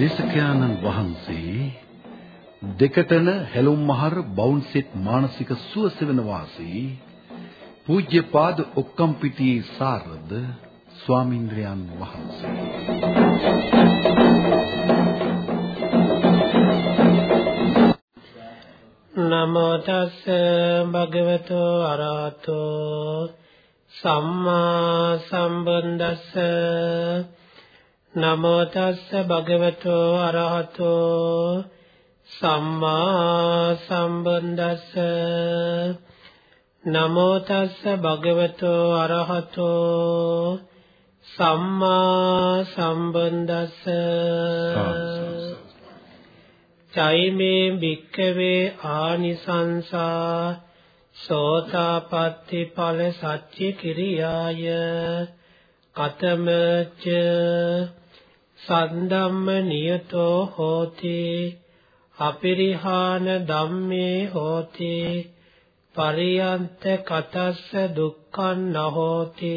දේශකයන්න් වහන්සේ දෙකටන හැලුම් මහර බවුන්සෙත් මානසික සුවසෙවන වාසී පූජ්‍යපාද ඔක්කම්පිටියේ සාරද ස්වාමින්ද්‍රයන් වහන්සේ. නමෝ තස්ස භගවතෝ අරහතෝ සම්මා සම්බුද්දස්ස. නමෝ තස්ස භගවතෝ අරහතෝ සම්මා සම්බුද්දස්ස. නමෝ තස්ස භගවතෝ අරහතෝ සම්මා සම්බුද්දස්ස. චෛමේ භික්ඛවේ ආනිසංසා සෝතාපට්ටි ඵල සච්චි කිරියාය. කතමච සන්දම්ම නියතෝ හෝති අපිරිහාන ධම්මේ හෝති පරියන්ත කතස්ස දුක්ඛං නහෝති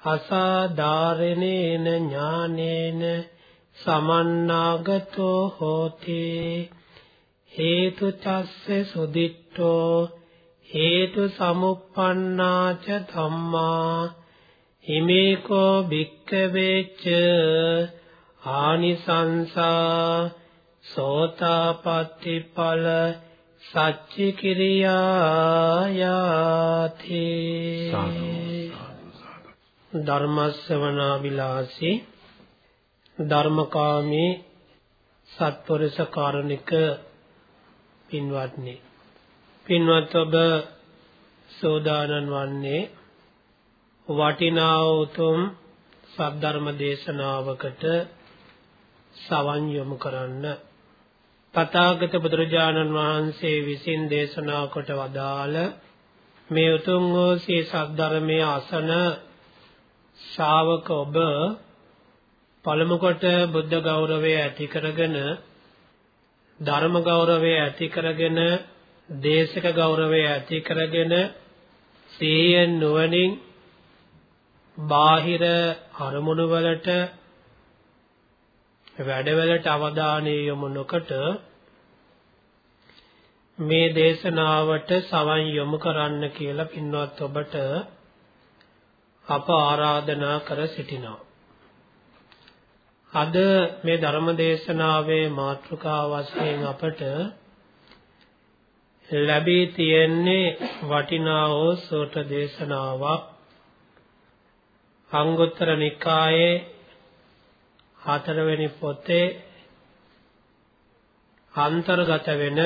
අසාධාරණේන ඥානේන සමන්නාගතෝ හෝති හේතු චස්ස සුදිට්ඨෝ හේතු සමුප්පන්නාච ධම්මා හිමේකෝ භික්ඛවේච ආනිසංසා සෝතාපට්ටි ඵල සච්චි කිරියායාති ධර්මස්සවනා විලාසී ධර්මකාමී සත්පුරුෂ කාරණික පින්වත්නි පින්වත් ඔබ සෝදානන් වන්නේ වටිනා උතුම් සද්ධර්ම දේශනාවකට සවන් යොමු කරන්න. තථාගත බුදුරජාණන් වහන්සේ විසින් දේශනා කොට වදාළ මේ උතුම් වූ සී සද්ධර්මයේ අසන ශාවක ඔබ පළමු කොට බුද්ධ ගෞරවය ඇති කරගෙන ධර්ම ගෞරවය ඇති කරගෙන දේශක ගෞරවය ඇති කරගෙන සීයෙන් නුවණින් බාහිර අරමුණු වලට වැඩවලට අවධානය යොමු නොකොට මේ දේශනාවට සවන් යොමු කරන්න කියලා පින්වත් ඔබට අප ආරාධනා කර සිටිනවා. අද මේ ධර්ම දේශනාවේ මාතෘකාව වශයෙන් අපට ලැබී තියෙන්නේ වටිනා වූ සෝත දේශනාවක් අංගුත්තර නිකායේ හතරවෙනි පොතේ අන්තර්ගත වෙන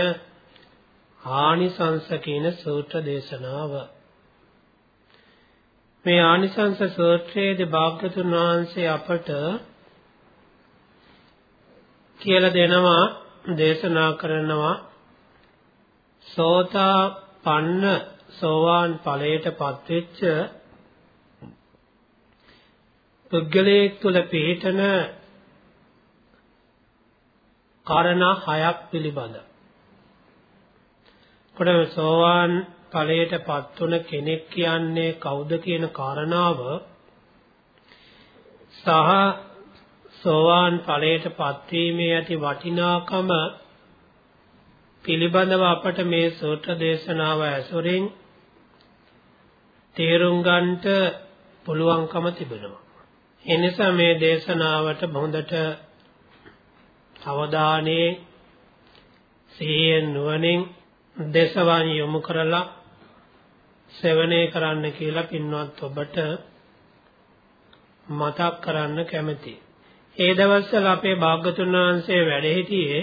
ආනිසංස කියන සූත්‍ර දේශනාව. මේ ආනිසංස සූත්‍රයේදී භාග්‍යතුන් වහන්සේ අපට කියලා දෙනවා දේශනා කරනවා සෝතා පන්න සෝවාන් ඵලයට පත්වෙච්ච පුද්ගලයෙක් තුළ පිහිටන කාරණා හයක් පිළිබඳ. කොට සෝවාන් ඵලයට පත් වුණ කෙනෙක් කියන්නේ කවුද කියන කාරණාව සහ සෝවාන් ඵලයට පත්වීමේ ඇති වටිනාකම පිළිබඳව අපට මේ සූත්‍ර දේශනාව ඇසුරින් තේරුම් ගන්නට පුළුවන්කම තිබෙනවා. එනිසා මේ දේශනාවට හොඳට අවධානයේ සිහියෙන් නුවණින් දේශවාන් යොමු කරලා සෙවණේ කරන්න කියලා පින්වත් ඔබට මතක් කරන්න කැමතියි. ඒ දවස්වල අපේ භාග්‍යතුන් වහන්සේ වැඩ සිටියේ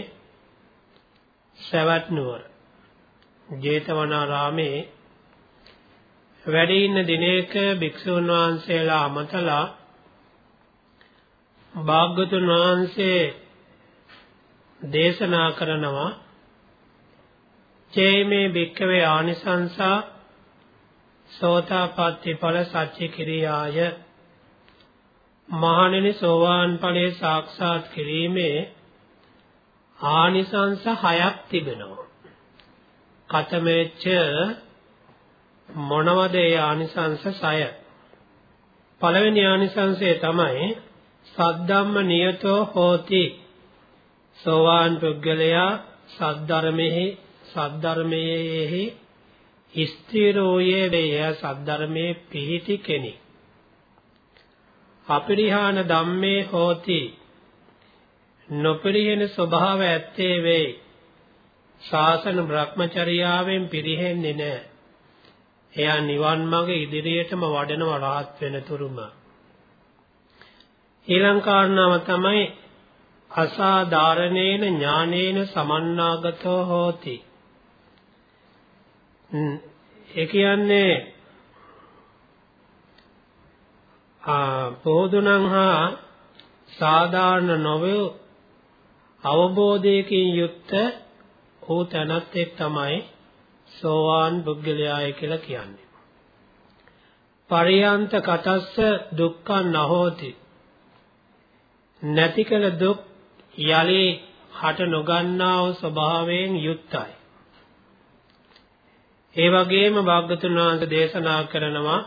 සවැත් නුවර ජේතවනාරාමේ වැඩ ඉන්න දිනයක භික්ෂුන් වහන්සේලා අමතලා භාග්‍යතුන් වහන්සේ දේශනා කරනවා චේමේ භික්කවේ ආනිසංසා සෝතාපට්ටි ඵල සච්චි කිරියාය මහණෙනි සෝවාන් ඵලයේ සාක්ෂාත් කිරීමේ ආනිසංස හයක් තිබෙනවා. කතමෙච්ච මොනවද ඒ ආනිසංස 6? පළවෙනි ආනිසංසය තමයි සද්දම්ම නියතෝ හෝති. සෝවාන් පුද්ගලයා සද්ධර්මෙහි සද්ධර්මයේහි ස්ථිරෝයේ වේය සද්ධර්මයේ පිහිටි කෙනෙක්. අපරිහාන ධම්මේ හෝති. නොපිරිහෙන ස්වභාව ඇත්තේ වේ. ශාසන බ්‍රහ්මචර්යාවෙන් පිරිහෙන්නේ නැහැ එයා නිවන් මඟ ඉදිරියටම වඩනවා රහත් වෙන තුරුම. ඊළඟ කාරණාව තමයි අසාධාරණේන ඥානේන සමන්නාගතෝ හෝති. ඒ කියන්නේ ආ පොදුනම් හා සාධාරණ නොවේ අවබෝධයකින් යුක්ත වූ තැනත් එක් තමයි සෝවාන් පුද්ගලයාය කියලා කියන්නේ. පරියන්ත කතස්ස දුක්ඛං නහෝති. නැති කළ දුක් යලි හට නොගන්නා වූ ස්වභාවයෙන් යුක්තයි. ඒ වගේම භාග්‍යතුන් වහන්සේ දේශනා කරනවා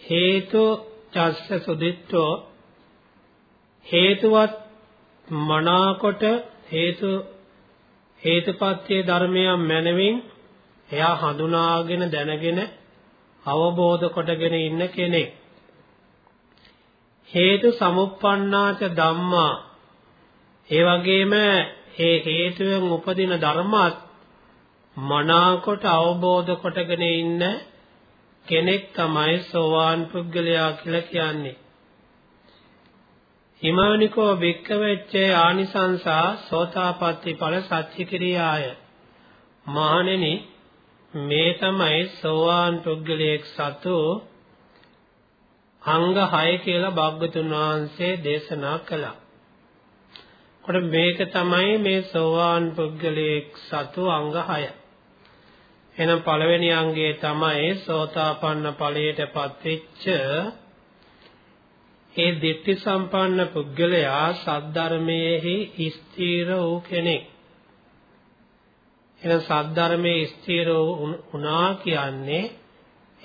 හේතු චස්ස සුදිත්තෝ හේතුවත් මනාකොට හේතු හේතුපත්‍ය ධර්මයන් මැනවින් එයා හඳුනාගෙන දැනගෙන අවබෝධ කොටගෙන ඉන්න කෙනෙක් හේතු සමුප්පන්නාච ධම්මා ඒ වගේම ඒ හේතුවෙන් උපදින ධර්මات මනාකොට අවබෝධ කොටගෙන ඉන්න කෙනෙක් තමයි සෝවාන් පුද්ගලයා කියලා කියන්නේ. හිමානිකෝ වික්කවෙච්චේ ආනිසංසා සෝතාපට්ටි ඵල සත්‍ය කිරියාය. මහණෙනි මේ තමයි සෝවාන් පුද්ගලයෙක් සතු අංග 6 කියලා භාග්‍යතුන් වහන්සේ දේශනා කළා. කොට මේක තමයි මේ සෝවාන් පුද්ගලයෙක් සතු අංග 6. එහෙනම් පළවෙනි අංගය තමයි සෝතාපන්න ඵලයටපත් වෙච්ච ඒ ditthi සම්පන්න පුද්ගලයා සද්ධර්මයේහි ස්ථීර වූ කෙනෙක්. එහෙනම් සද්ධර්මයේ ස්ථීර වුණා කියන්නේ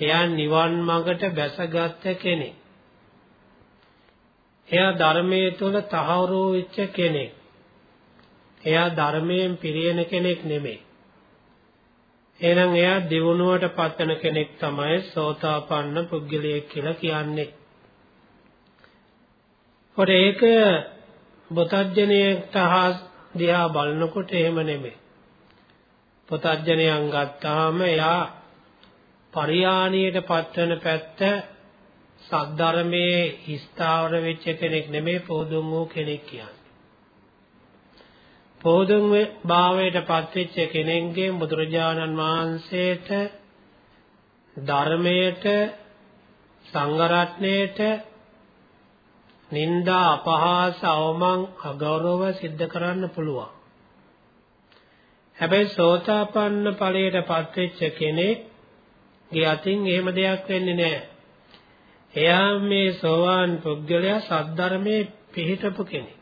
එයා නිවන් මඟට බැසගත් කෙනෙක්. එයා ධර්මයේ තුල තහවුරු වෙච්ච කෙනෙක්. එයා ධර්මයෙන් පිරියෙන කෙනෙක් නෙමෙයි. එහෙනම් එයා දිනුවට පත්වන කෙනෙක් තමයි සෝතාපන්න පුද්ගලයෙක් කියලා කියන්නේ. කොට ඒක බොතජ්ජනයට හා දිහා බලනකොට එහෙම නෙමෙයි. පොතජ්ජනයන් ගත්තාම එයා පරියාණියට පත්වන පැත්ත සද්ධර්මයේ ස්ථාවර වෙච්ච කෙනෙක් නෙමෙයි පොදුන් වූ කෙනෙක් කියන්නේ. පොදුන් භාවයට පත්වෙච්ච කෙනෙක්ගේ බුදුරජාණන් වහන්සේට ධර්මයට සංඝරත්නයට නිന്ദා අපහාස අවමන් අගෞරව සිද්ධ කරන්න පුළුවන්. හැබැයි සෝතාපන්න ඵලයට පත්වෙච්ච කෙනෙක් ගේ අතින් එහෙම දෙයක් වෙන්නේ නැහැ. එයා මේ සෝවාන් පුද්ගලයා සද්ධර්මයේ පිහිටපු කෙනෙක්.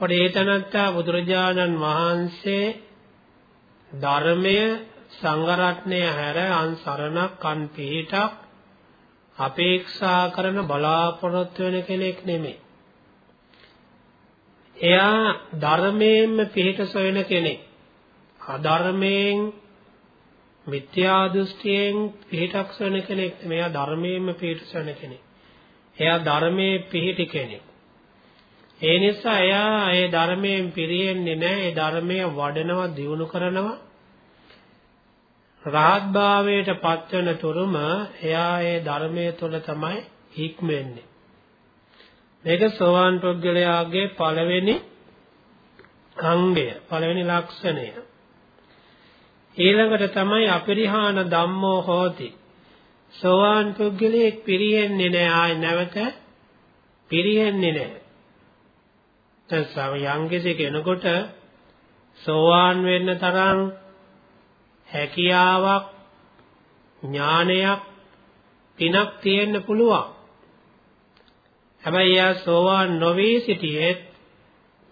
ඔඩ ඒ තනත්තා බුදුරජාණන් වහන්සේ ධර්මය සංඝරත්නය හැර අන් සරණක් අන් පිහිටක් අපේක්ෂා කරන බලාපොරොත්තු වෙන කෙනෙක් නෙමෙයි. එයා ධර්මයෙන්ම පිහිට සොයන කෙනෙක්. අධර්මයෙන් මිත්‍යා දෘෂ්ටියෙන් පිහිටක් සොයන කෙනෙක් මෙයා ධර්මයෙන්ම පිහිට සොයන කෙනෙක්. එයා ධර්මයේ පිහිටි කෙනෙක්. ඒ නිසා එයා ඒ ධර්මයෙන් පිරියෙන්නේ නැහැ. ඒ ධර්මය වඩනවා, දියුණු කරනවා. රහත් භාවයට පත්වන තුරුම එයා ඒ ධර්මයේ තුල තමයි හික්මෙන්නේ. මේක සෝවාන් පුද්ගලයාගේ පළවෙනි අංගය, පළවෙනි ලක්ෂණය. ඊළඟට තමයි අපරිහාන ධම්මෝ හෝති. සෝවාන් පුද්ගලයෙක් පිරියෙන්නේ නැහැ ආයි නැවත පිරියෙන්නේ නැහැ. යම්කිසි කෙනෙකුට සෝවාන් වෙන්න තරම් හැකියාවක් ඥානයක් පිනක් තියෙන්න පුළුවන්. හැබැයි යා සෝවාන් නොවී සිටියේ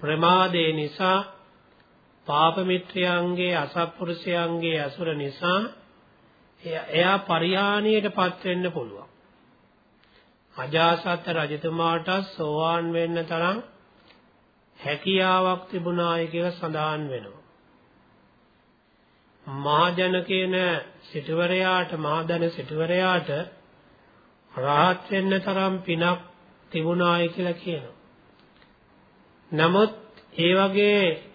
ප්‍රමාදේ නිසා පාප මිත්‍රයන්ගේ අසත්පුරුෂයන්ගේ අසුර නිසා එයා පරිහානියටපත් වෙන්න පුළුවන්. අජාසත් රජතුමාට සෝවාන් වෙන්න තරම් හැකියාවක් තිබුණායි කියලා සඳහන් වෙනවා. මහජන කියන සිටුවරයාට මහදන සිටුවරයාට රහත් වෙන්න තරම් පිනක් තිබුණායි කියලා කියනවා. නමුත් ඒ වගේ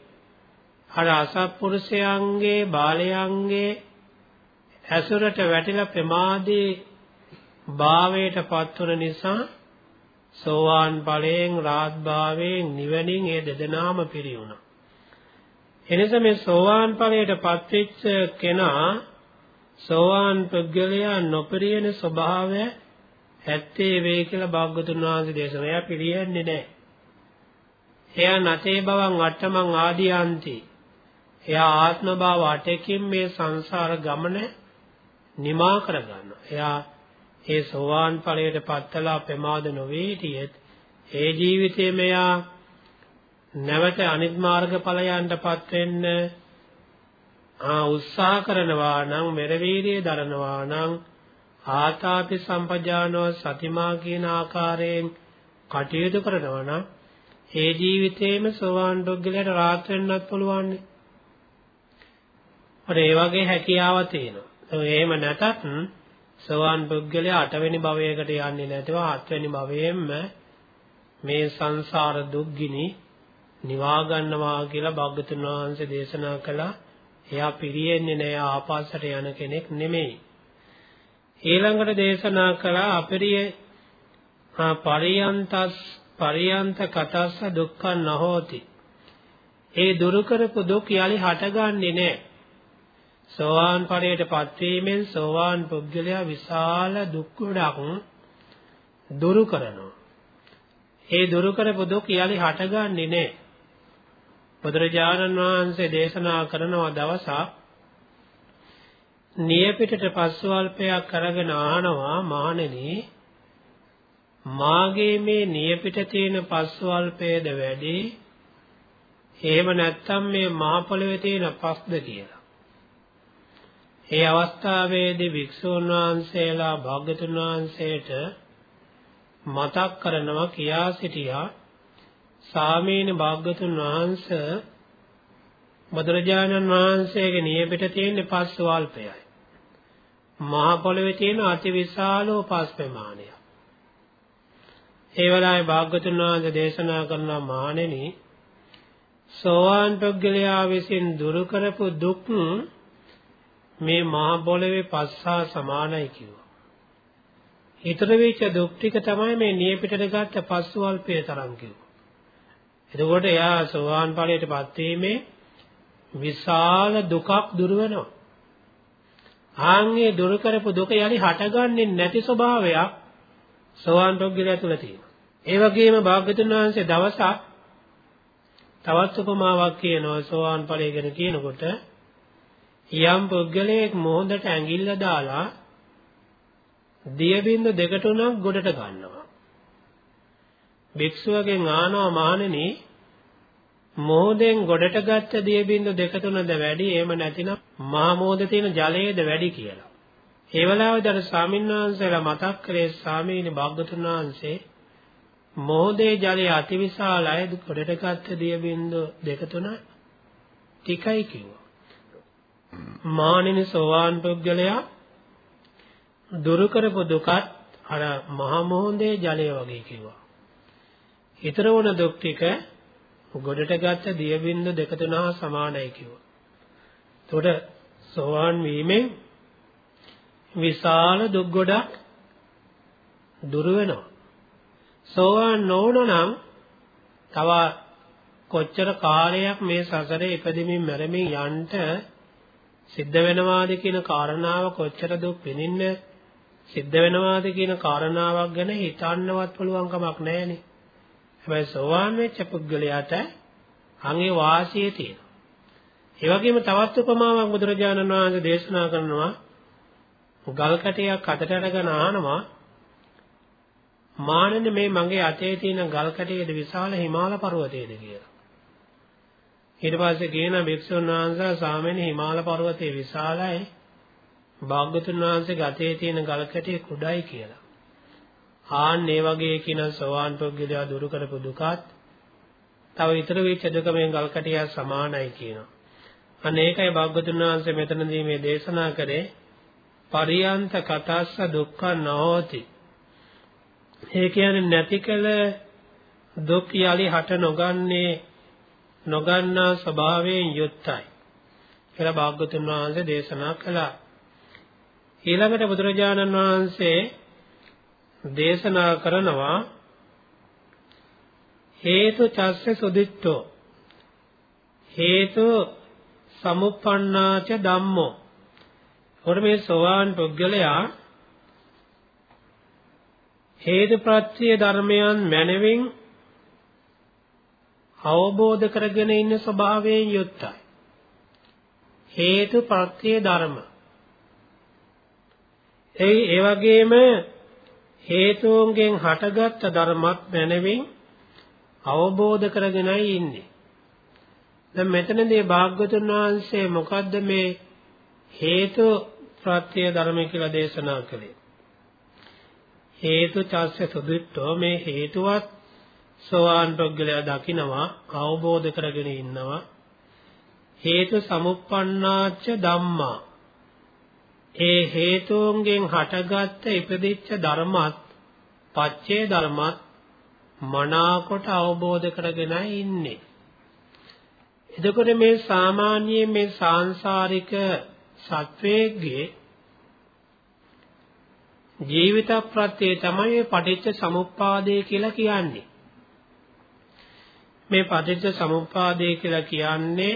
අර අසත්පුරුෂයන්ගේ බාලයන්ගේ ඇසුරට වැටිලා ප්‍රමාදී භාවයට පත්වන නිසා සෝවාන් ඵලයෙන් රාත් භාවයෙන් නිවනින් ඒ දෙදෙනාම පිරියුණා. එනිසා මේ සෝවාන් ඵලයට පත්වෙච්ච කෙනා සෝවාන් පුද්ගලයා නොපිරියන ස්වභාවය ඇත්තේ වේ කියලා භාග්‍යතුන් වහන්සේ දේශනා. එයා පිළියන්නේ නැහැ. එයා නතේ බවං අට්ඨමං ආදියන්ති. එයා ආත්ම භාව අටකින් මේ සංසාර ගමන නිමා කරගන්නවා. එයා ඒ සෝවාන් ඵලයට පත්ලා ප්‍රමාද නොවේ හිටියෙත් ඒ ජීවිතයේ මෙයා නැවත අනිත් මාර්ග ඵලයන්ටපත් වෙන්න ආ උත්සාහ කරනවා නම් මෙරවීරිය දරනවා නම් ආතාපි සම්පජානෝ සතිමා කියන ආකාරයෙන් කටයුතු කරනවා නම් ඒ ජීවිතේම සෝවාන් ඩොග්ගලට රාත් වෙන්නත් පුළුවන්. ඒ වගේ හැකියාව තියෙනවා. එහෙම නැතත් සෝවාන් පුද්ගලයා අටවෙනි භවයකට යන්නේ නැතුව හත්වෙනි භවයෙන්ම මේ සංසාර දුක්ගිනි නිවා ගන්නවා කියලා භාග්‍යතුන් වහන්සේ දේශනා කළා. එයා පිරියෙන්නේ නෑ ආපස්සට යන කෙනෙක් නෙමෙයි. ඊළඟට දේශනා කළා අපරිය පරියන්තස් පරියන්ත කතස්ස දුක්ඛං නහෝති. ඒ දුරු කරපු දුක් යලි හටගන්නේ නැහැ. සෝවාන් ඵලයට පත්වීමෙන් සෝවාන් පුද්ගලයා විශාල දුක් ගොඩක් දුරු කරනවා. ඒ දුරු කරපු දුක් යලි හටගන්නේ නැහැ. බුදුරජාණන් වහන්සේ දේශනා කරනවා දවසක් නියපිටට පස්වල්පයක් අරගෙන ආනවා මහණෙනි මාගේ මේ නියපිට තියෙන පස්වල්පයේද වැඩි එහෙම නැත්නම් මේ මහ පොළවේ තියෙන පස්ද කියලා. ඒ අවස්ථාවේදී වික්ෂුන් වහන්සේලා භාග්‍යතුන් වහන්සේට මතක් කරනවා කියා සිටියා සාමීන භාග්‍යතුන් වහන්සේ බුදුරජාණන් වහන්සේගේ නියපිට තියෙන පස්වල්පයයි. මහ පොළවේ තියෙන අතිවිශාලෝ පස් ප්‍රමාණය. ඒ වෙලාවේ භාග්‍යතුන් වහන්සේ දේශනා කරන මහණෙනි සෝවාන් පුද්ගලයා විසින් දුරු කරපු දුක් මේ මහ පොළවේ පස්සා සමානයි කිව්වා. ඊතර වෙච්ච දුක් ටික තමයි මේ නියපිටට ගත්ත පස්වල්පය තරම් කිව්වා. එතකොට එයා සෝවාන් ඵලයටපත් වීමේ විශාල දුකක් දුර වෙනවා. ආන්ගේ දුරු කරපු දුක යලි හටගන්නේ නැති ස්වභාවයක් සෝවාන් පුද්ගලයා තුල තියෙනවා. ඒ වගේම භාග්‍යතුන් වහන්සේ දවසක් තවත් උපමාවක් කියනවා සෝවාන් ඵලය ගැන කියනකොට යම් පුද්ගලයෙක් මොහොතට ඇඟිල්ල දාලා දිය බින්දු දෙක තුනක් ගොඩට ගන්නවා. භික්ෂුවගෙන් ආනවා මහණෙනි මොහොතෙන් ගොඩට ගත්ත දිය බින්දු දෙක තුනද වැඩි එහෙම නැතිනම් මහා මොහොතේ තියෙන ජලයේද වැඩි කියලා. ඒ වෙලාවේදී අර ස්වාමින්වහන්සේලා මතක් කරේ ස්වාමීනි භාග්‍යතුන් වහන්සේ මොහොතේ ජලය අතිවිශාලයි ගොඩට ගත්ත දිය බින්දු දෙක තුන ටිකයි කිව්වා. මානින සෝවාන් පුද්ගලයා දුරු කරපු දුකත් අර මහ මොහොතේ ජලය වගේ කිව්වා. ඊතර වුණ දුක් ටික ගොඩට ගත්ත දිය බින්දු දෙක තුන හා සමානයි කිව්වා. එතකොට සෝවාන් වීමෙන් විශාල දුක් ගොඩක් දුර වෙනවා. සෝවාන් නොවුන නම් තව කොච්චර කාලයක් මේ සසරේ ඉපදෙමින් මැරෙමින් යන්න සිද්ධ වෙනවාද කියන කාරණාව කොච්චර දුක් විඳින්න සිද්ධ වෙනවාද කියන කාරණාවක් ගැන හිතන්නවත් පුළුවන් කමක් නැහැනේ. හැබැයි සෝවාන් වෙච්ච පුද්ගලයාට අංගේ වාසිය තියෙනවා. ඒ වගේම තවත් උපමාවක් බුදුරජාණන් වහන්සේ දේශනා කරනවා ගල් කැටයක් අතට අරගෙන ආනවා මානෙන්නේ මේ මගේ අතේ තියෙන ගල් කැටයේද විශාල හිමාල පර්වතයේද කියලා. ඊට පස්සේ කියන භික්ෂුන් වහන්සේ සාමෙන හිමාල පර්වතයේ විශාලයි භාග්‍යතුන් වහන්සේගේ අතේ තියෙන ගල් කැටය කුඩායි කියලා. ආන් මේ වගේ කියන සෝවාන් පුද්ගලයා දුරු කරපු දුකත් තව ඉතුරු වෙච්ච දෙකමෙන් ගල් කැටිය සමානයි කියනවා. අන්න ඒකයි භාග්‍යතුන් වහන්සේ මෙතනදී මේ දේශනා කරේ පරියන්ත කතස්ස දුක්ඛ නොහෝති. ඒ කියන්නේ නැති කල දුක් යලි හට නොගන්නේ නොගන්නා ස්වභාවයෙන් යුක්තයි. කියලා භාග්‍යතුන් වහන්සේ දේශනා කළා. ඊළඟට බුදුරජාණන් වහන්සේ දේශනා කරනවා හේතු චස්ස සුදිට්ඨෝ හේතු සමුප්පන්නාච ධම්මෝ එතකොට මේ සෝවාන් පුද්ගලයා හේතුප්‍රත්‍ය ධර්මයන් මැනවින් අවබෝධ කරගෙන ඉන්න ස්වභාවයෙන් යුක්තයි. හේතුප්‍රත්‍ය ධර්ම. ඒ ඒ වගේම හේතුන්ගෙන් හටගත් ධර්මත් මැනවින් අවබෝධ කරගෙනයි ඉන්නේ. දැන් මෙතනදී භාග්‍යතුන් වහන්සේ මොකද්ද මේ හේතු ප්‍රත්‍ය ධර්ම කියලා දේශනා කළේ? හේතු චස්ස සුදුට්ඨෝ මේ හේතුවත් සෝවාන් පුද්ගලයා දකිනවා අවබෝධ කරගෙන ඉන්නවා. හේතු සමුප්පන්නාච්ච ධම්මා. ඒ හේතුන්ගෙන් හටගත්ත ඉපදිච්ච ධර්මත් පච්චේ ධර්මත් මනාකොට අවබෝධ කරගෙනයි ඉන්නේ. එතකොට මේ සාමාන්‍යයෙන් මේ සාංශාරික සත්වයේගේ ජීවිත ප්‍රත්‍යය තමයි පටිච්ච සමුප්පාදය කියලා කියන්නේ. මේ පටිච්ච සමුප්පාදය කියලා කියන්නේ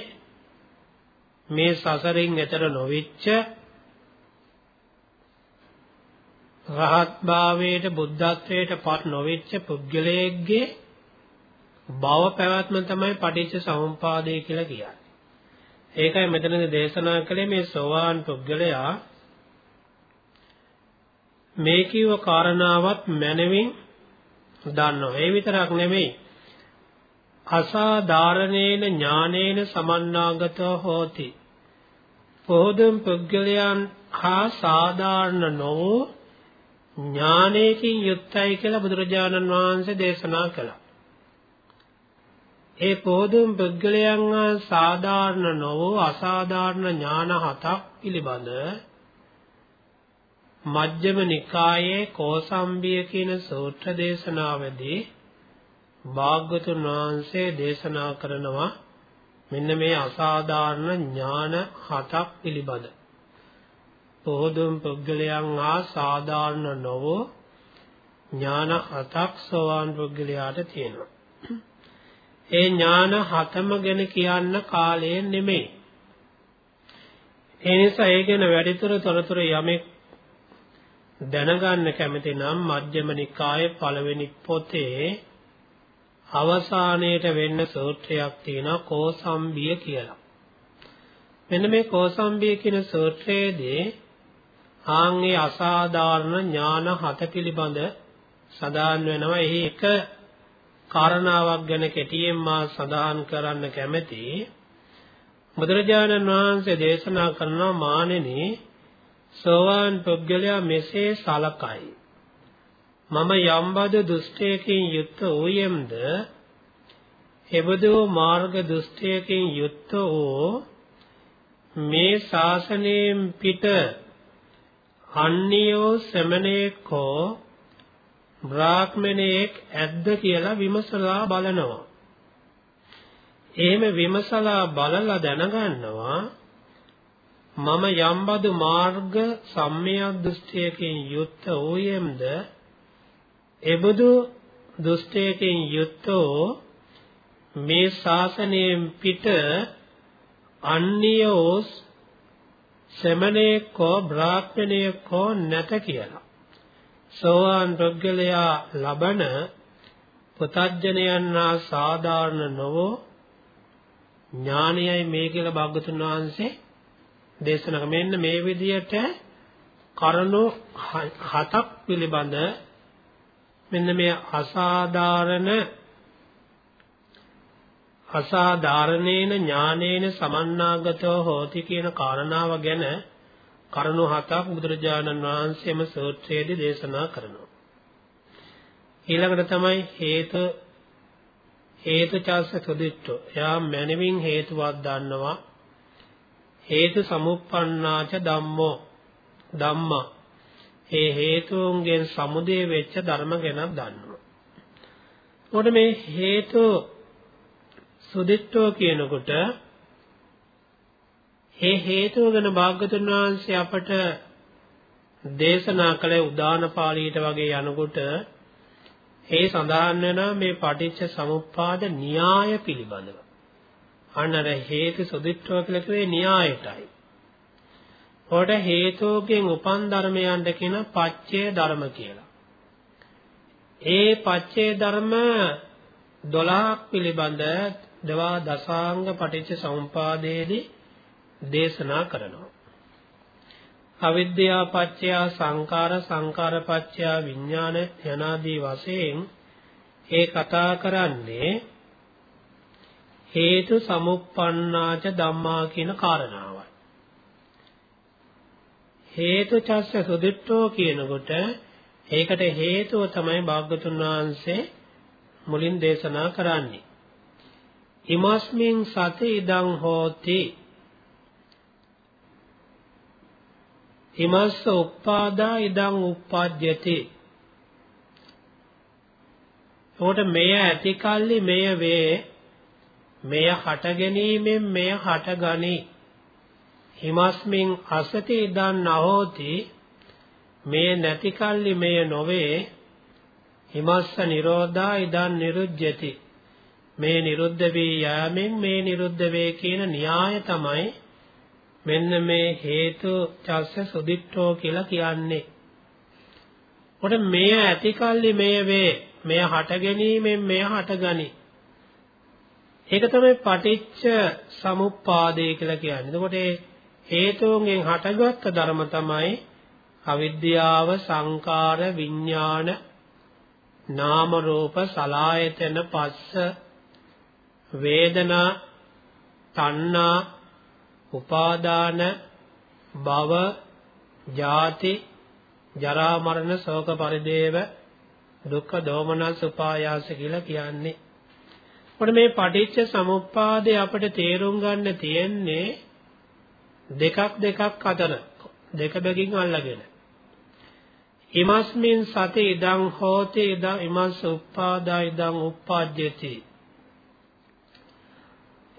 මේ සසරින් එතර නොවිච්ච රහත් භාවයට බුද්ධත්වයට පත් නොවෙච්ච පුද්ගලයෙක්ගේ භව පැවැත්ම තමයි පටිච්ච සමුප්පාදය කියලා කියන්නේ. ඒකයි මෙතනදී දේශනා කළේ මේ සෝවාන් පුද්ගලයා මේ කිව්ව කාරණාවත් මනමින් දන්නවා. ඒ විතරක් නෙමෙයි. අසාධාරණේන ඥානේන සමන්නාගතෝ හෝති. පොහොදුම් පුද්ගලයන් හා සාධාරණ නොවූ ඥානයකින් යුක්තයි කියලා බුදුරජාණන් වහන්සේ දේශනා කළා. ඒ පොදුම් පුද්ගලයන් සාධාරණ නොවූ අසාධාරණ ඥාන හතක් පිළිබඳ මජ්ක්‍ධිම නිකායේ කෝසම්බිය කියන සූත්‍ර දේශනාවේදී භාග්‍යතුන් වහන්සේ දේශනා කරනවා මෙන්න මේ අසාධාරණ ඥාන හතක් පිළිබඳ පොදුම් පුද්ගලයන් හා සාධාරණ නොවූ ඥාන හතක් සෝවාන් පුද්ගලයාට තියෙනවා ඒ ඥාන හතම ගැන කියන්න කාලය නෙමෙයි. ඒ නිසා ඒ ගැන වැඩිතර තොරතුරු යමෙක් දැනගන්න කැමති නම් මජ්ක්‍ධිම නිකායේ පළවෙනි පොතේ අවසානයේට වෙන්න සූත්‍රයක් තියෙනවා කෝසම්බිය කියලා. මෙන්න මේ කෝසම්බිය කියන සූත්‍රයේදී ආන්ගේ අසාධාරණ ඥාන හත පිළිබඳ සඳහන් වෙනවා. එහි එක කාරණාවක් ගැන කෙටියෙන් මා සඳහන් කරන්න කැමැති බුදුරජාණන් වහන්සේ දේශනා කරන මානෙනි සෝවාන් පුද්ගලයා මෙසේ සලකයි මම යම්බද දුෂ්ටයකින් යුක්ත වූයෙම්ද එබඳු මාර්ග දුෂ්ටයකින් යුක්ත වූ මේ ශාසනයෙන් පිට අන්‍යෝ සමනේකෝ බ්‍රාහ්මණයෙක් ඇද්ද කියලා විමසලා බලනවා. එහෙම විමසලා බලලා දැනගන්නවා මම යම්බදු මාර්ග සම්මයක් දෘෂ්ටියකින් යුක්ත වූයෙම්ද එබඳු දෘෂ්ටියකින් යුක්තෝ මේ ශාසනයෙන් පිට අන්‍යෝ සමනේකෝ බ්‍රාහ්මණයෙකෝ නැත කියලා. සෝවාන් පුද්ගලයා ලබන පුතඥයන් හා සාධාරණ නොවෝ ඥානයයි මේ කියලා භාගතුන් වහන්සේ දේශනා මෙන්න මේ විදියට කරුණු හතක් පිළිබඳ මෙන්න මේ අසාධාරණ අසාධාරණේන ඥානේන සමන්නාගතෝ හෝති කියන කාරණාව ගැන කරුණු හතක් බුදුරජාණන් වහන්සේම සූත්‍රයේදී දේශනා කරනවා. ඊළඟට තමයි හේතු හේතු චස්ස සුදිට්ඨෝ. එයා මනමින් හේතුවක් දන්නවා. හේතු සමුප්පන්නාච ධම්මෝ ධම්මා. ඒ හේතුන්ගෙන් සමුදය වෙච්ච ධර්ම ගැන දන්නවා. මොකද මේ හේතු සුදිට්ඨෝ කියනකොට ඒ හේතුව ගැන භාග්‍යතුන් වහන්සේ අපට දේශනා කළේ උදාන පාළියට වගේ යනකොට ඒ සඳහන් වෙනවා මේ පටිච්ච සමුප්පාද න්‍යාය පිළිබඳව. අන්නර හේතු සුදිත්ව කියලා කිව්වේ න්‍යායටයි. ඔකට හේතුෝගෙන් උපන් ධර්මයන්ට කියන පච්චේ ධර්ම කියලා. ඒ පච්චේ ධර්ම 12ක් පිළිබඳ දවා දසාංග පටිච්ච සමුපාදයේදී දේශනා කරනවා. අවිද්‍යා පත්‍ය සංකාර සංකාර පත්‍ය විඥාන යනාදී වශයෙන් ඒ කතා කරන්නේ හේතු සමුප්පන්නාච ධම්මා කියන කාරණාවයි. හේතු චස්ස සුදිට්ඨෝ කියනකොට ඒකට හේතුව තමයි භාග්‍යතුන් වහන්සේ මුලින් දේශනා කරන්නේ. ඉමස්මින් සති ඉදං හෝති. හිමස්ස උප්පාදා ඉදං උප්පජ්ජති. එතකොට මෙය ඇති කල්ලි මෙය වේ. මෙය හට ගැනීමෙන් මෙය හටගනි හිමස්මින් අසති ඉදන් නහෝති මේ නැති කල්ලි මෙය නොවේ හිමස්ස නිරෝධා ඉදන් නිරුජ්ජති මේ නිරුද්ධ වී යාමෙන් මේ නිරුද්ධ වේ කියන න්‍යාය තමයි මෙන්න මේ හේතු චස්ස සුදිට්ඨෝ කියලා කියන්නේ. කොට මෙය ඇතිකල්ලි මෙය වේ. මෙය හට ගැනීමෙන් මෙය හටගනි. ඒක තමයි පටිච්ච සමුප්පාදය කියලා කියන්නේ. එතකොට හේතුන්ගෙන් හටගත්ත ධර්ම තමයි අවිද්‍යාව, සංකාර, විඥාන, නාම රූප, සලායතන, පස්ස, වේදනා, තණ්හා උපාදාන භව ජාති ජරා මරණ ශෝක පරිදේව දුක්ඛ දෝමනස් උපායාස කියලා කියන්නේ. මොකද මේ පටිච්ච සමුප්පාදේ අපිට තේරුම් ගන්න තියෙන්නේ දෙකක් දෙකක් අතර දෙක බැගින් අල්ලගෙන. ඉමස්මින් සති ඉදං හෝති ඉදං ඉමස් උප්පාදා ඉදං උප්පාජ්ජති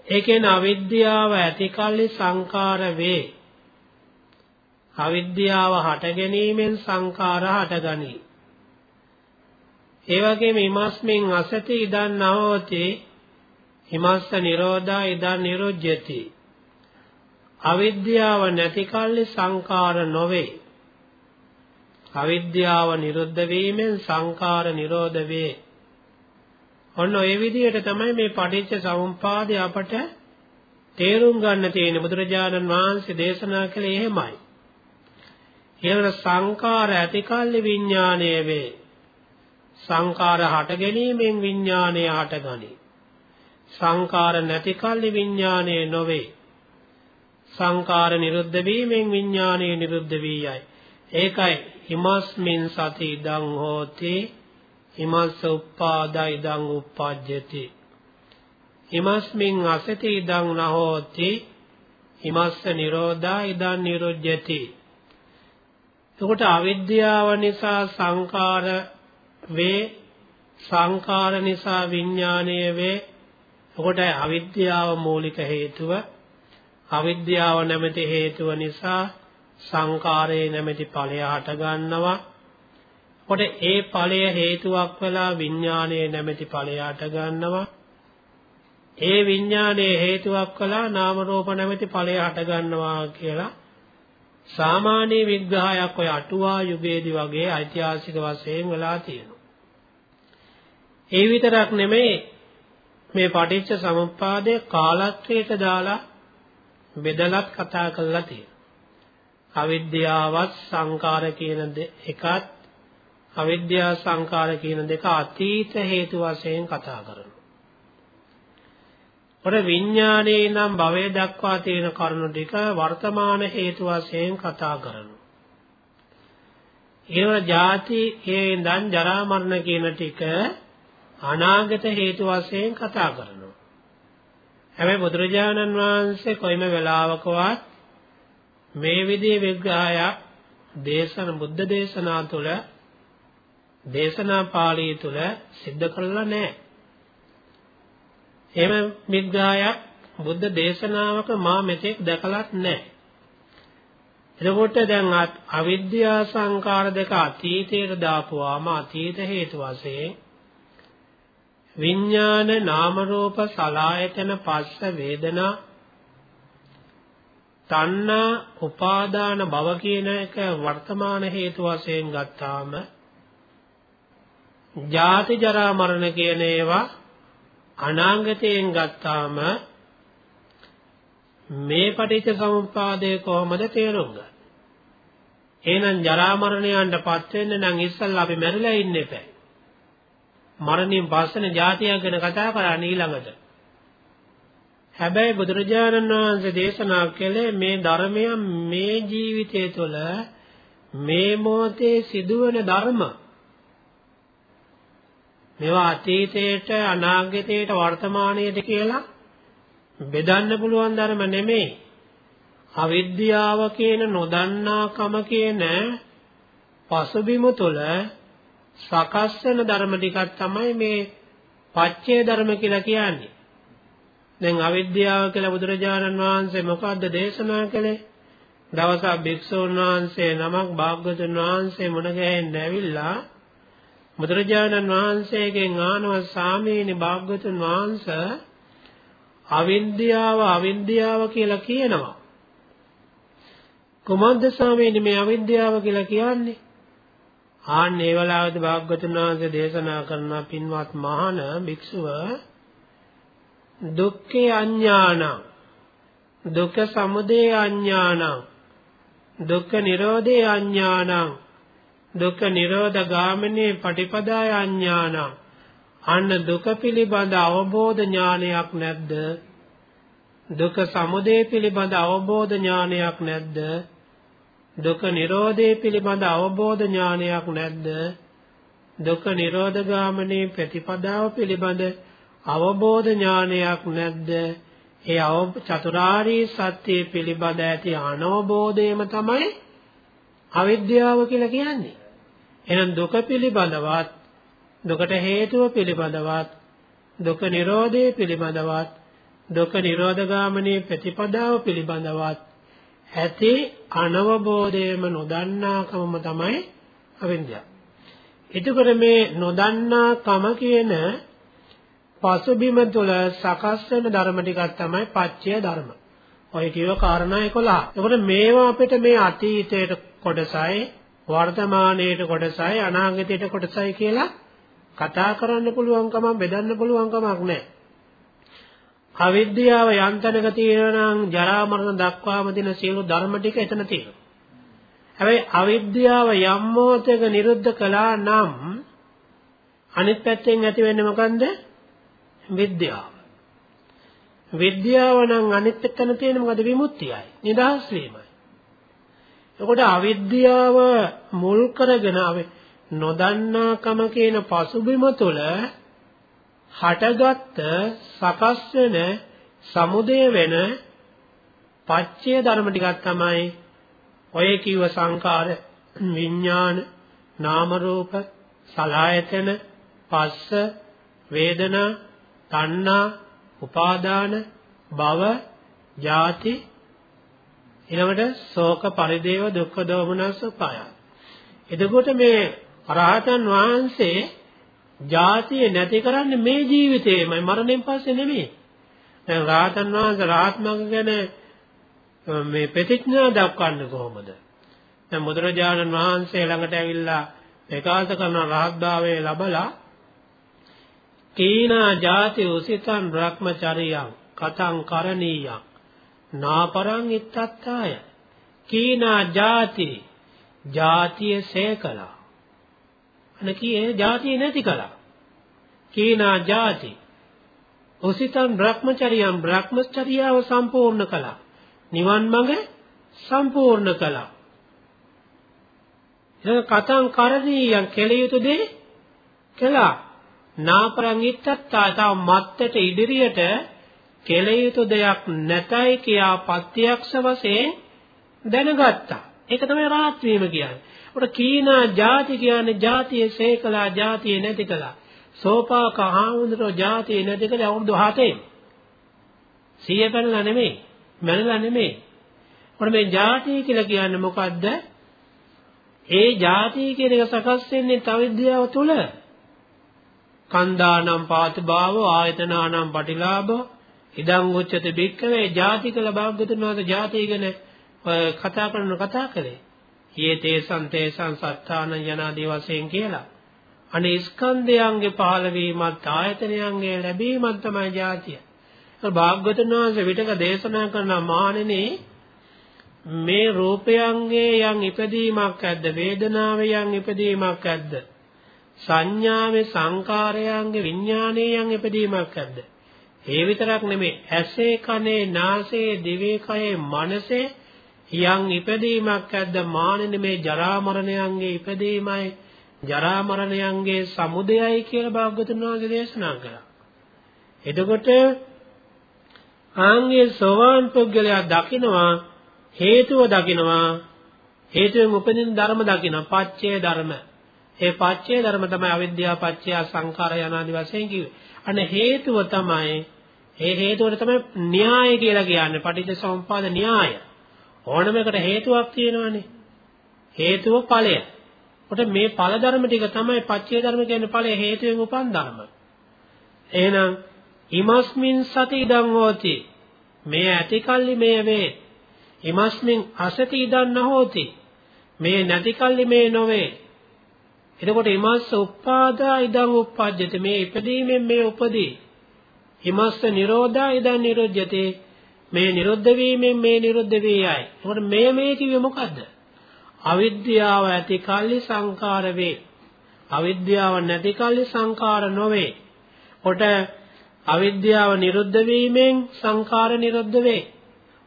ඒ කියන්නේ අවිද්‍යාව ඇතිකල්ලි සංකාර වේ. අවිද්‍යාව හට ගැනීමෙන් සංකාර හටගනී. ඒ වගේම ඉමස්මින් අසති ඉදන් නවෝති හිමස්ස නිරෝධා ඉදන් නිරුජ්ජති. අවිද්‍යාව නැතිකල්ලි සංකාර නොවේ. අවිද්‍යාව නිරුද්ධ වීමෙන් සංකාර නිරෝධ වේ. ඔන්න ඔය විදිහට තමයි මේ පටිච්ච සමුප්පාදය අපට තේරුම් ගන්න තියෙන බුදුරජාණන් වහන්සේ දේශනා කළේ එහෙමයි. ඊළඟ සංකාර ඇතිකල්ලි විඥාණය වේ. සංකාර හට ගැනීමෙන් විඥාණය හටගනී. සංකාර නැතිකල්ලි විඥාණය නොවේ. සංකාර නිරුද්ධ වීමෙන් විඥාණය නිරුද්ධ වී යයි. ඒකයි හිමස්මින් සති ඉදං හෝති හිමස්ස උප්පාදා ඉදං උප්පජ්ජති හිමස්මින් අසති ඉදං නහෝති හිමස්ස නිරෝධා ඉදං නිරුජ්ජති. එතකොට අවිද්‍යාව නිසා සංකාර වේ සංකාර නිසා විඥාණය වේ. එතකොට අවිද්‍යාව මූලික හේතුව අවිද්‍යාව නැමැති හේතුව නිසා සංකාරයේ නැමැති ඵලය හට ගන්නවා කොට ඒ ඵලය හේතුවක් වෙලා විඥානයේ නැමැති ඵලයට ගන්නවා. ඒ විඥානයේ හේතුවක් කළා නාම රූප නැමැති ඵලය හට ගන්නවා කියලා සාමාන්‍ය විග්‍රහයක් ඔය අටුවා යුගයේදී වගේ ඓතිහාසික වශයෙන් වෙලා තියෙනවා. ඒ විතරක් නෙමෙයි මේ පටිච්ච සමුප්පාදය කාලත්‍රයට දාලා බෙදලත් කතා කරලා තියෙනවා. අවිද්‍යාවත් සංකාර කියන එකත් අවිද්‍යා සංකාර කියන දෙක අතීත හේතු වශයෙන් කතා කරනවා. ඔර විඥානයේ නම් භවය දක්වා තියෙන කරුණු ටික වර්තමාන හේතු වශයෙන් කතා කරනවා. ඊළඟ ಜಾති ඒ ඉඳන් ජරා මරණ කියන ටික අනාගත හේතු වශයෙන් කතා කරනවා. හැබැයි බුදුරජාණන් වහන්සේ කොයිම වෙලාවකවත් මේ විදිහේ විග්‍රහයක් දේශන බුද්ධ දේශනා තුළ දේශනා පාළිය තුළ සිද්ධ කළා නැහැ. එහෙම විග්‍රහයක් බුද්ධ දේශනාවක මා මෙතෙක් දැකලත් නැහැ. එතකොට දැන් අවිද්‍යා සංකාර දෙක අතීතයට දාපුවාම අතීත හේතු වශයෙන් විඥාන නාම රූප සලායතන පස්ස වේදනා තණ්හා උපාදාන භව කියන එක වර්තමාන හේතු වශයෙන් ගත්තාම ජාති ජරා මරණ කියන ඒවා අනාගතයෙන් ගත්තාම මේ පටිච්ච සමුප්පාදය කොහොමද තේරුම් ගන්නේ? එහෙනම් ජරා මරණයන්ටපත් වෙන්න නම් ඉස්සල්ලා අපි මැරිලා ඉන්න එපා. මරණින් පස්සේනේ ජාතියක් ගැන කතා කරන්නේ ඊළඟට. හැබැයි බුදුරජාණන් වහන්සේ දේශනා කළේ මේ ධර්මය මේ ජීවිතය තුළ මේ මොහොතේ සිදුවන ධර්ම මේවා අතීතයට අනාගතයට වර්තමානයට කියලා බෙදන්න පුළුවන් ධර්ම නෙමෙයි අවිද්‍යාව කියන නොදන්නාකම කියන පසුබිම තුළ සකස් වෙන ධර්ම ටිකක් තමයි මේ පච්චේ ධර්ම කියලා කියන්නේ දැන් අවිද්‍යාව කියලා බුදුරජාණන් වහන්සේ මොකද්ද දේශනා කළේ? දවසක් භික්ෂුන් වහන්සේ නමක් භාග්‍යවතුන් වහන්සේ මුණ ගැහෙන්න ඇවිල්ලා බුදුරජාණන් වහන්සේගෙන් ආනවා සාමීනි භාග්‍යවතුන් වහන්සේ අවිද්‍යාව අවිද්‍යාව කියලා කියනවා. කුමද්ද සාමීනි මේ අවිද්‍යාව කියලා කියන්නේ? ආන්නේ ඒ වෙලාවේදී භාග්‍යවතුන් වහන්සේ දේශනා කරන පින්වත් මහාන භික්ෂුව දුක්ඛේ අඥානං දුක්ඛ සමුදය අඥානං දුක්ඛ නිරෝධේ අඥානං දුක්ඛ නිරෝධ ගාමිනී පටිපදාය අඥානං. අන්න දුක පිළිබඳ අවබෝධ ඥානයක් නැද්ද? දුක සමුදය පිළිබඳ අවබෝධ ඥානයක් නැද්ද? දුක නිරෝධය පිළිබඳ අවබෝධ ඥානයක් නැද්ද දුක නිරෝධ ගාමිනී ප්‍රතිපදාව පිළිබඳ අවබෝධ ඥානයක් නැද්ද? ඒ චතුරාර්ය සත්‍ය පිළිබඳ ඇති අනවබෝධයම තමයි අවිද්‍යාව කියලා කියන්නේ. එහෙනම් දුක පිළිබඳවත් දුකට හේතුව පිළිබඳවත් දුක නිරෝධය පිළිබඳවත් දුක නිරෝධගාමනී ප්‍රතිපදාව පිළිබඳවත් ඇති අනවබෝධයම නොදන්නාකමම තමයි අවිද්‍යාව. එතකොට මේ නොදන්නාකම කියන පසුබිම තුළ සකස් වෙන ධර්ම ටිකක් තමයි පච්චය ධර්ම. ඔය කියව කාරණා 11. එතකොට මේවා අපිට මේ අතීතයට කොටසයි වර්තමානයේ කොටසයි අනාගතයේ කොටසයි කියලා කතා කරන්න පුළුවන්කම බෙදන්න පුළුවන්කමක් නැහැ. අවිද්‍යාව යන්තනක තියෙනවා නම් ජරා මරණ දක්වාම දින සියලු ධර්ම ටික එතන තියෙනවා. හැබැයි අවිද්‍යාව යම් මොහතක නිරුද්ධ කළා නම් අනිත් පැත්තෙන් ඇති වෙන්නේ මොකන්ද? විද්‍යාව. විද්‍යාව නම් අනිත් පැත්තන තියෙන මොකද විමුක්තියයි. නිදහස් වීමයි. එතකොට අවිද්‍යාව මුල් කරගෙන අපි නොදන්නාකම කියන පසුබිම තුළ හටගත්ත සකස් වෙන සමුදය වෙන පච්චය ධර්ම ටිකක් තමයි ඔය කිව්ව සංකාර විඥාන නාම රූප සලආයතන පස්ස වේදනා තණ්හා, උපාදාන, භව, ජාති ඊළඟට ශෝක පරිදේව දුක්ඛ දෝමනස් උපාය. එතකොට මේ රහතන් වහන්සේ ජාතිය නැති කරන්නේ මේ ජීවිතේමයි මරණයෙන් පස්සේ නෙමෙයි. දැන් රහතන් වහන්සේ රාත්මක ගැන මේ ප්‍රතිඥා දක්වන්නේ කොහොමද? දැන් බුදුරජාණන් වහන්සේ ළඟට ඇවිල්ලා ප්‍රකාශ කරන රහත්භාවය ලැබලා කීනා ජාති උසිතං බ්‍රහ්මචරියං කතං කරණීයං නාපරං ඉත්තත්තාය කීනා ජාති ජාතිය සේකලා අනකී ජාතිය නැති කළා කීනා ජාති. උසිතං බ්‍රහ්මචරියං බ්‍රහ්මචර්යාව සම්පූර්ණ කළා. නිවන් මඟ සම්පූර්ණ කළා. එතන කතං කරණීයං කෙලිය යුතු දේ කළා. නාපරං ඉත්තත්තා තව මත්තට ඉදිරියට කෙලෙයුතු දෙයක් නැතයි කියා පත්‍යක්ෂ වශයෙන් දැනගත්තා. ඒක තමයි රාහත් වීම කියන්නේ. උර කීනා ಜಾති කියන්නේ ಜಾතිය ශේකලා ಜಾතිය නැති කළා. සෝපාක හාමුදුරුවෝ ಜಾතිය නැති කළේ අවුරුදු 7ේ. සිය පැනලා නෙමෙයි, මැනලා නෙමෙයි. උර මේ ಜಾති කියලා කියන්නේ මොකද්ද? ඒ ಜಾති කියන එක සකස් වෙන්නේ තවිද්‍යාව තුළ. කන්දානම් පාතභාව ආයතනානම් පටිලාභ ඉදං උච්චත බික්කවේ ජාතිකල භාග්‍යතුන් වහන්සේ ජාතිය ගැන කතා කරන කතා කළේ යේ තේසං තේසං සත්තාන යනාදී වශයෙන් කියලා. අනේ ස්කන්ධයන්ගේ පහළවීමත් ආයතනයන්ගේ ලැබීමත් තමයි ජාතිය. ඒ භාග්‍යවතුන් වහන්සේ විතක දේශනා කරන මානෙනේ මේ රූපයන්ගේ යම් ඉපදීමක් ඇද්ද වේදනාවේ යම් ඉපදීමක් ඇද්ද සංඥාවේ සංකාරයන්ගේ විඥානයේ යම් ඉපදීමක් ඇද්ද ඒ විතරක් නෙමෙයි ඇසේ කනේ නාසයේ දිවේ කයේ මනසේ යම් ඉපදීමක් ඇද්ද මානෙන මේ ජරා මරණයන්ගේ ඉපදීමයි ජරා මරණයන්ගේ සමුදයයි කියලා භාග්‍යතුන් වහන්සේ දේශනා කළා. එතකොට ආන්ගේ සෝවාන් පුද්ගලයා දකිනවා හේතුව දකිනවා හේතුවෙන් උපදින ධර්ම දකිනවා පච්චේ ධර්ම. ඒ පච්චේ ධර්ම තමයි අවිද්‍යාව පච්චය සංඛාර යනාදි වශයෙන් කිව්වේ. අනේ හේතුව තමයි ඒ හේතුවට තමයි න්‍යාය කියලා කියන්නේ පටිච්ච සමුප්පාද න්‍යාය. ඕනම එකට හේතුවක් තියෙනවානේ. හේතුව ඵලය. කොට මේ ඵල ධර්ම ටික තමයි පච්චේ ධර්ම කියන්නේ ඵලය හේතුවෙන් උපන් ධර්ම. එහෙනම් ඉමස්මින් සති ඉදං හෝති. මේ ඇති කල්ලි මේ වේ. ඉමස්මින් අසති ඉදං නහෝති. මේ නැති කල්ලි මේ නොවේ. එතකොට ඉමස්ස උප්පාදා ඉදං උප්පජ්ජති මේ ඉපදීමෙන් මේ උපදී. ඉමස්ස නිරෝධා ඉදං නිරුද්ධති මේ නිරුද්ධ වීමෙන් මේ නිරුද්ධ වී යයි. එතකොට මේ මේ කිව්වේ මොකද්ද? අවිද්‍යාව ඇති කල්ලි සංකාර වේ. අවිද්‍යාව නැති කල්ලි සංකාර නොවේ. කොට අවිද්‍යාව නිරුද්ධ වීමෙන් සංකාර නිරුද්ධ වේ.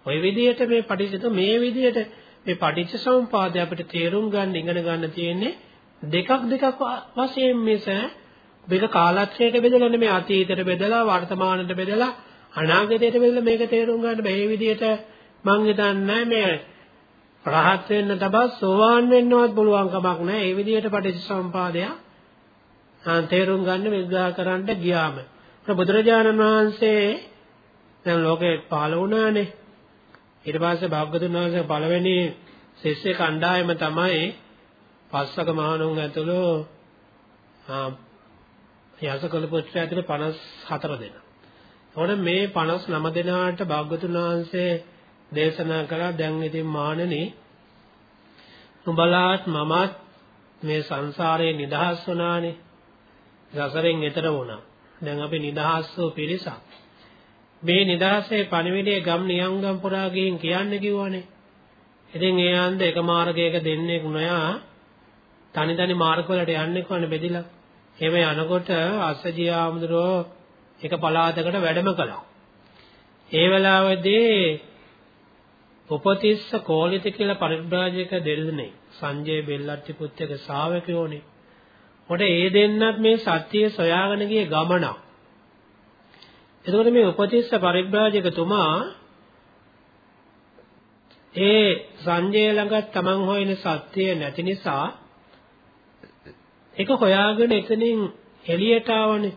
ওই විදිහට මේ පටිච්ච මේ විදිහට මේ පටිච්ච සමුපාදය අපිට තේරුම් ගන්න ඉගෙන ගන්න තියෙන්නේ දෙකක් දෙකක් වශයෙන් මිස මේක කාලත්‍රයට බෙදලා නෙමෙයි අතීතයට බෙදලා වර්තමානයට බෙදලා අනාගතයට බෙදලා මේක තේරුම් ගන්න බෑ. මේ විදිහට මං හිතන්නේ මේ රහත් වෙන්න තබා සෝවාන් වෙන්නවත් පුළුවන් කමක් නැහැ. මේ විදිහට පටිච්චසමුපාදය තේරුම් ගන්න විග්‍රහ කරන්න ගියාම. බුදුරජාණන් වහන්සේ දැන් ලෝකේ පහළ වුණානේ. ඊට පස්සේ භාග්‍යවතුන් වහන්සේ පළවෙනි ශිෂ්‍ය කණ්ඩායම තමයි පස්සක මහණුන් ඇතුළු යසකල පුත්‍රය ඇතුළු 54 දෙනා. එතකොට මේ 59 දෙනාට භාග්‍යතුන් වහන්සේ දේශනා කළා දැන් ඉතින් මානනේ නුඹලාත් මමත් මේ සංසාරේ නිදහස් වුණානේ. සසරෙන් එතර වුණා. දැන් අපි නිදහස් වූ පිරිසක්. මේ නිදහසේ පණිවිඩය ගම් නියංගම් පුරා ගින් කියන්න කිව්වනේ. ඉතින් ඒ අන්ද එක මාර්ගයක දෙන්නේ නොයා තනි තනි මාර්ගවලට යන්නේ කොහොනේ බෙදිලා. එහෙම යනකොට අස්සජී ආමුදුරෝ එක පළාතකට වැඩම කළා. ඒ වෙලාවේදී උපතිස්ස කෝලිත කියලා පරිබ්‍රාජක දෙල්නේ සංජය බෙල්ලට්ටි පුත්‍රක ශ්‍රාවකයෝනේ. කොට ඒ දෙන්නත් මේ සත්‍යය සොයාගෙන ගිය ගමනක්. එතකොට මේ උපතිස්ස පරිබ්‍රාජකතුමා ඒ සංජය ළඟ තමන් හොයන සත්‍යය නැති නිසා ඒක හොයාගෙන එතනින් එළියට ආවනේ.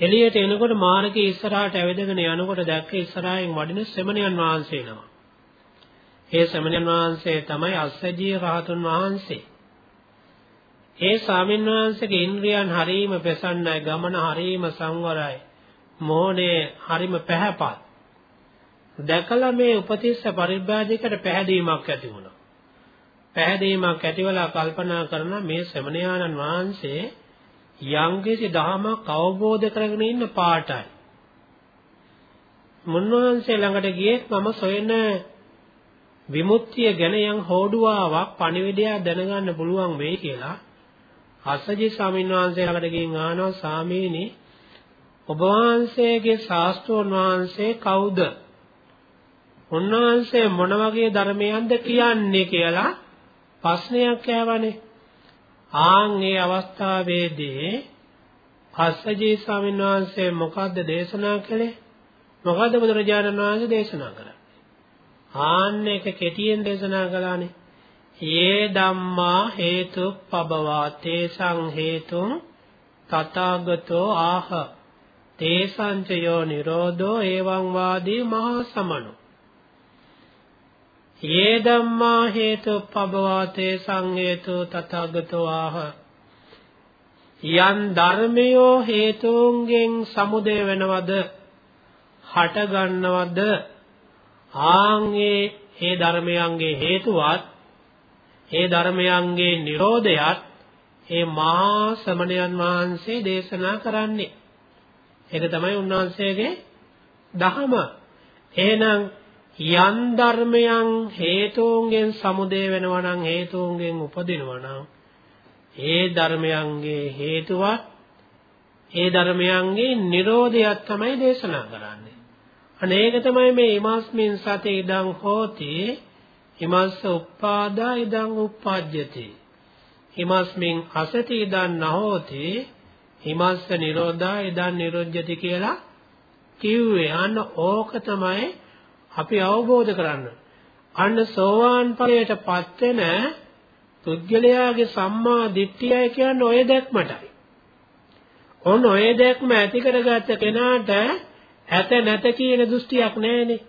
එළියට එනකොට මාර්ගයේ ඉස්සරහට ඇවිදගෙන යනකොට දැක්ක ඉස්සරහින් වඩින සෙමණියන් වහන්සේ නම. ඒ සෙමණියන් වහන්සේ තමයි අස්සජී රහතුන් වහන්සේ. ඒ ස්වාමීන් වහන්සේගේ ඉන්ද්‍රියන් හරීම ප්‍රසන්නයි, ගමන හරීම සංවරයි, මෝහනේ හරීම පැහැපත්. දැකලා මේ උපතිස්ස පරිබ්‍රාජිකට පැහැදීමක් ඇති වුණා. පැහැදීමක් ඇතිවලා කල්පනා කරන මේ ශ්‍රමණයාණන් වහන්සේ යම්කිසි ධහමක් අවබෝධ කරගෙන ඉන්න පාටයි. මුන්වහන්සේ ළඟට ගියේ මම සොයන විමුක්තිය ගැන යම් හෝඩුවාවක් පණිවිඩයක් දැනගන්න පුළුවන් වෙයි කියලා අස්සජි ස්වාමීන් වහන්සේ ළඟට ගිහින් අහනවා ස්වාමීනි ඔබ වහන්සේගේ ශාස්ත්‍රෝන් වහන්සේ කවුද? උන්වහන්සේ මොන වගේ ධර්මයක්ද කියන්නේ කියලා ප්‍රශ්නයක් ආවනේ. ආන් මේ අවස්ථාවේදී අස්සජී ස්වාමීන් වහන්සේ මොකද්ද දේශනා කළේ? මොකද්ද බුදුරජාණන් වහන්සේ දේශනා කරන්නේ? ආන්න එක කෙටියෙන් දේශනා කළානේ. යේ ධම්මා හේතු පබවා තේසං හේතුං තථාගතෝ ආහ තේසංචයෝ නිරෝධෝ එවං වාදී මහා සමනෝ යේ ධම්මා හේතු පබවා තේසං හේතු තථාගතෝ ආහ යන් ධර්මයෝ හේතුන්ගෙන් සමුදය වෙනවද හට ගන්නවද ආන්ගේ ඒ ධර්මයන්ගේ හේතුවත් ඒ ධර්මයන්ගේ Nirodhayat ඒ මහා සමණයන් වහන්සේ දේශනා කරන්නේ. ඒක තමයි උන්වහන්සේගේ දහම. එහෙනම් යන් ධර්මයන් හේතුන්ගෙන් සමුදය වෙනවා නම් හේතුන්ගෙන් උපදිනවා නම් ඒ ධර්මයන්ගේ හේතුවත් ඒ ධර්මයන්ගේ Nirodhayat තමයි දේශනා කරන්නේ. අනේක තමයි මේ ඉමස්මින් සතේ ඉදං හෝති ඉමස්ස උප්පාදා ඉදං උප්පජ්ජති හිමස්මින් අසති ඉදන් නහෝති හිමස්ස නිරෝධා ඉදන් නිරොජ්ජති කියලා කිව්වේ අන්න ඕක තමයි අපි අවබෝධ කරන්න. අන්න සෝවාන් ඵලයටපත් වෙන පුද්ගලයාගේ සම්මා දිට්ඨියයි කියන්නේ ඔය දැක්මටයි. ඔන්න ඔය දැක්ම ඇති කරගත්ත කෙනාට ඇත නැත කියන දෘෂ්ටියක් නැහැනේ.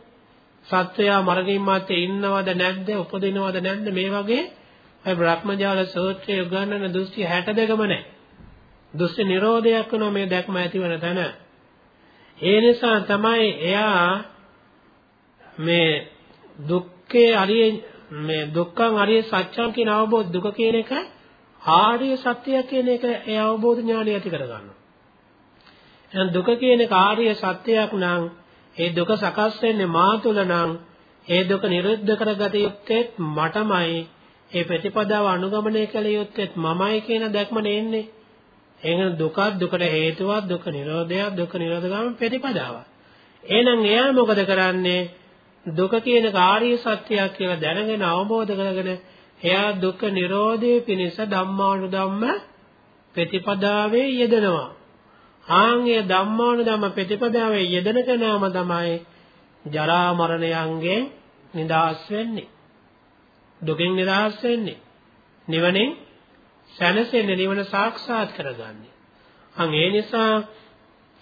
සත්වයා මරණින් මත්තේ ඉන්නවද නැද්ද උපදිනවද නැද්ද මේ වගේ අය බ්‍රහ්මජාල සූත්‍රයේ උගන්වන දෘෂ්ටි 62ම නැහැ. දෘෂ්ටි නිරෝධයක් වෙනවා මේ දැක්ම ඇතිවන තැන. ඒ නිසා තමයි එයා මේ දුක්ඛේ අරිය මේ දුක්ඛං අරිය සත්‍යං කියන අවබෝධ දුක කියන එක ආර්ය සත්‍ය කියන එක ඒ අවබෝධ ඥානය ඇති කරගන්නවා. එහෙනම් දුක කියන එක ආර්ය සත්‍යයක් නම් ඒ දුක සකස් වෙන්නේ මා තුල නම් ඒ දුක නිරුද්ධ කරගත යුත්තේ මටමයි ඒ ප්‍රතිපදාව අනුගමනය කළ යුත්තේ මමයි කියන දැක්ම නෙන්නේ. එහෙනම් දුකක් දුකට හේතුවක් දුක නිරෝධයක් දුක නිරෝධගාම ප්‍රතිපදාවක්. එහෙනම් එයා මොකද කරන්නේ? දුක කියන කාර්ය සත්‍යයක් කියලා දැනගෙන අවබෝධ කරගෙන එයා දුක නිරෝධයේ පිණිස ධම්මානුධම්ම ප්‍රතිපදාවේ යෙදෙනවා. ආන්ගේ ධම්මානුධම්ම ප්‍රතිපදාවේ යෙදෙන කෙනාම තමයි ජරා මරණයන්ගෙන් නිදහස් වෙන්නේ. දුකෙන් නිදහස් වෙන්නේ. නිවනෙන් සැනසෙන්නේ නිවන සාක්ෂාත් කරගන්නේ. අන් ඒ නිසා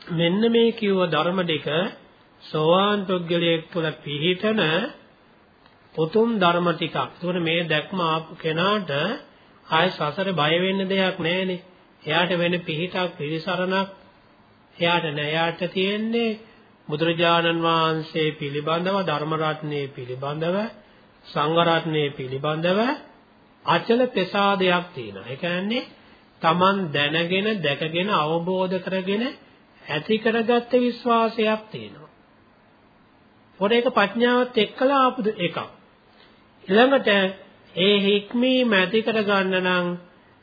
මෙන්න මේ කිව්ව ධර්ම දෙක සෝවාන් පුද්ගලයෙක් තුළ පිහිටන උතුම් ධර්ම ටිකක්. ඒකට මේ දැක්ම ආපු කෙනාට ආය සසර බය වෙන්න දෙයක් නැහැනේ. එයාට වෙන පිහිටක් පිළිසරණක් එයාට නෑ. එයාට තියෙන්නේ බුදුරජාණන් වහන්සේ පිළිබඳව ධර්ම රත්නයේ පිළිබඳව සංඝ රත්නයේ පිළිබඳව අචල ප්‍රසාදයක් තියෙනවා. ඒ කියන්නේ Taman දැනගෙන දැකගෙන අවබෝධ කරගෙන ඇති කරගත්ත විශ්වාසයක් තියෙනවා. පොර ඒක ප්‍රඥාවත් එක්කලා ආපු එකක්. ඊළඟට ඒ හික්මීම ඇති කරගන්න නම්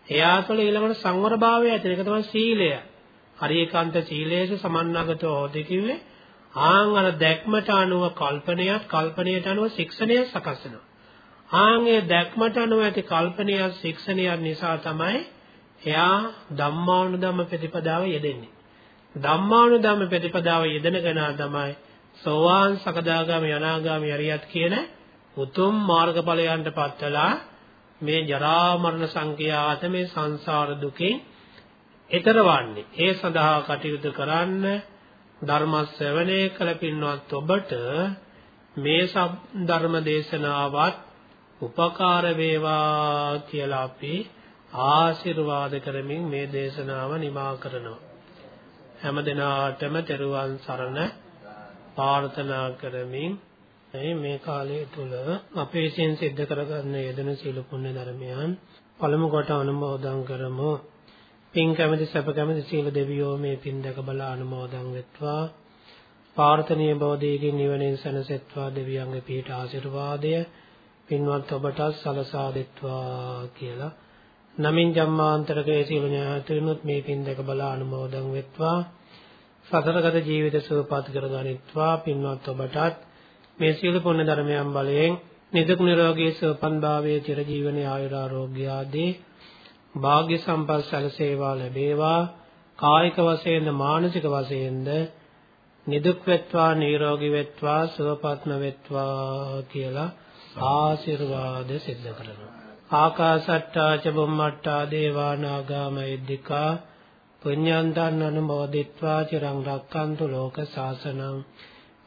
එයා තුළ ඊළඟට සංවර භාවය ඇති ඒක තමයි සීලය. හරියකාන්ත සීලයේස සමන්නාගතෝ හොදි කිව්වේ ආන් අර දැක්මට අනුව කල්පනයත් කල්පනයට අනුව ශික්ෂණය සකස් වෙනවා. ආන් ඒ දැක්මට අනුව ඇති කල්පනයත් ශික්ෂණයත් නිසා තමයි එයා ධම්මානුධම්ම ප්‍රතිපදාව යෙදෙන්නේ. ධම්මානුධම්ම ප්‍රතිපදාව යෙදෙන කෙනා තමයි සෝවාන් සකදාගාමි අනාගාමි අරියත් කියන උතුම් මාර්ගඵලයන්ට පත්වලා මේ ජරා මරණ සංඛ්‍යාත මේ සංසාර දුකෙන් ඈතර වන්නේ. ඒ සඳහා කටයුතු කරන්න ධර්ම ශ්‍රවණය කළ පින්වත් ඔබට මේ ධර්ම දේශනාවත් උපකාර වේවා කියලා අපි ආශිර්වාද කරමින් මේ දේශනාව නිමා කරනවා හැම දිනාටම තෙරුවන් සරණ ප්‍රාර්ථනා කරමින් මේ කාලය තුල අපේ විසින් සිද්ධ කරගන්න යෙදෙන සීල පුණ්‍ය ධර්මයන් පළමු කොට අනුමෝදන් කරමු. පින් කැමැති සැප කැමැති සීල දෙවියෝ මේ පින් දැක බල අනුමෝදන් වෙත්වා. පාර්ථනීය බෝධියකින් නිවනින් සැනසෙත්වා දෙවියන්ගේ පිහිට ආශිර්වාදය. පින්වත් ඔබටත් සලසා දෙත්වා කියලා. නමින් ජම්මාන්තරකයේ සීල ඥාතිනුත් මේ පින් දැක බල අනුමෝදන් වෙත්වා. සතරගත ජීවිත සුවපත් කරගනිත්වා පින්වත් ඔබටත්. මේ සීල පුණ්‍ය ධර්මයන් බලයෙන් නිදුක් නිරෝගී සුවපත් භාවයේ චිරජීවනයේ ආයුරාෝග්‍ය ආදී භාග්‍ය සම්පත් සැලසේවා ලැබේවා. කායික වශයෙන්ද මානසික වශයෙන්ද නිදුක් වෙත්වා නිරෝගී වෙත්වා සුවපත්ම වෙත්වා කියලා ආශිර්වාද සිද්ධ කරනවා. ආකාසට්ටා ච බුම්මට්ටා දේවා නාග මහිද්దికා පුඤ්ඤාන්තං අනුමෝදිත්වා චිරං රක්칸තු ලෝක සාසනං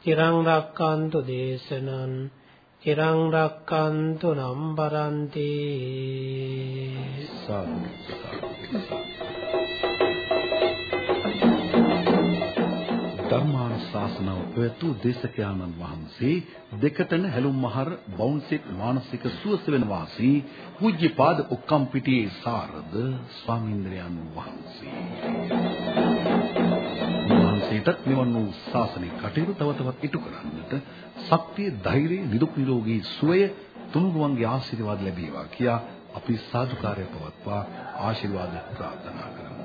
චිරං රක්칸තු දේශනං චිරං රක්칸තු නම් පරන්ති සාදු. ධර්මානුශාසනාව පැවැතු දේශකයාණන් වහන්සේ දෙකටන හැලුම් මහර බවුන්සෙත් මානසික සුවසෙවන වාසී පූජ්‍යපාද ඔක්කම්පිටියේ සාරද ස්වාමීන්ද්‍රයන් වහන්සේ. වහන්සේටත් මෙවන් වූ ශාසනික කටයුතු තව තවත් ඉටු කරන්නට ශක්තිය, ධෛර්යය, නිදුක් නිරෝගී සුවය තුනුරුවන්ගේ ආශිර්වාද ලැබේවා කියා අපි සාදුකාරය පවත්වා ආශිර්වාද ප්‍රාර්ථනා කරමු.